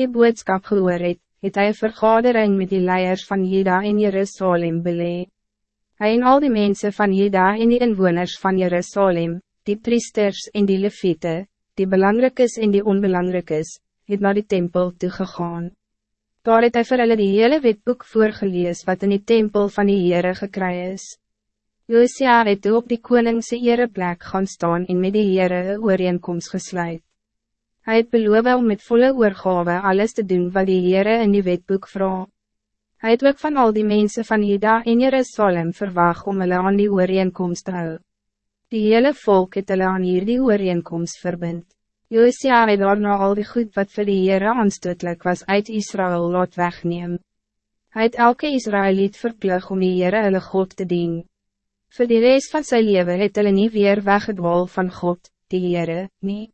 die boodskap gehoor het, het hy een vergadering met die leiers van Juda en Jerusalem belee. Hy en al die mensen van Juda en die inwoners van Jerusalem, die priesters en die leviete, die belangrijkes en die onbelangrijkes, het naar die tempel toegegaan. Daar het hy vir hulle die hele wetboek voorgelees wat in die tempel van die Heere gekry is. Josia het toe op die koningse ereplek gaan staan en met die Heere ooreenkomst gesluit. Hij het beloof om met volle oorgave alles te doen wat die Heere in die wetboek vraag. Hij het ook van al die mensen van Juda en Jerusalem verwacht om hulle aan die ooreenkomst te hou. Die hele volk het hulle aan hier die ooreenkomst verbind. Josia het daarna al die goed wat vir die Heere aanstootlik was uit Israël laat wegneem. Hij het elke Israëliet verplug om die Heere hulle God te dien. Voor die rest van zijn leven het hulle nie weer weggedwal van God, die Heere, nie.